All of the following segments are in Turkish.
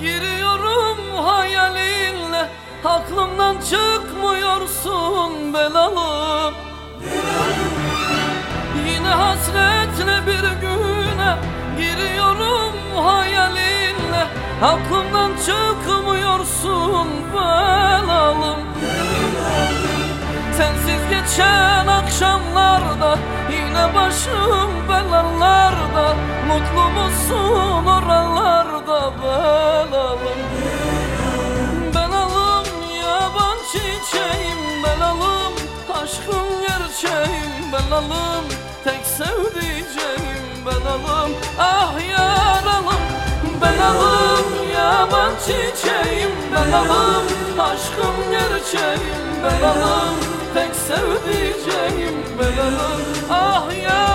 Giriyorum hayalinle Aklımdan çıkmıyorsun belalım Yine hasretle bir güne Giriyorum hayalinle Aklımdan çıkmıyorsun belalım Sensiz geçen akşamlarda Yine başım belalarda. Mutlu musun oralarda? Belalım Belalım yaban çiçeğim Belalım. Aşkım gerçeğim Belalım. Tek sevdiceğim Belalım. Ah yaralım Belalım yaban çiçeğim Belalım. Aşkım gerçeğim Belalım tek sevdiceğim Belalım ah yaralım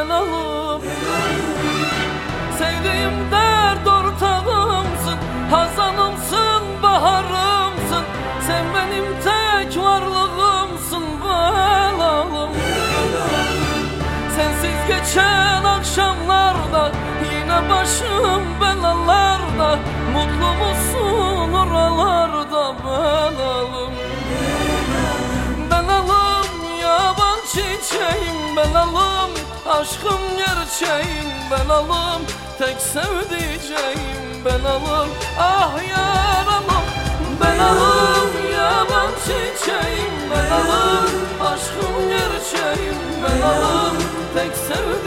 varlığımsın belalım Sevdiğim dert ortağımsın Hazanımsın, baharımsın. Sen benim tek varlığımsın belalım Sensiz geçen akşamlarda Yine başım belalarda. Mutlu musun oralarda belalım Belalım yaban çiçeğim Belalım aşkım gerçeğim Belalım tek sevdiceğim Belalım ah yaralım Belalım yaban çiçeğim. Belalım aşkım gerçeğim Belalım tek sevdiceğim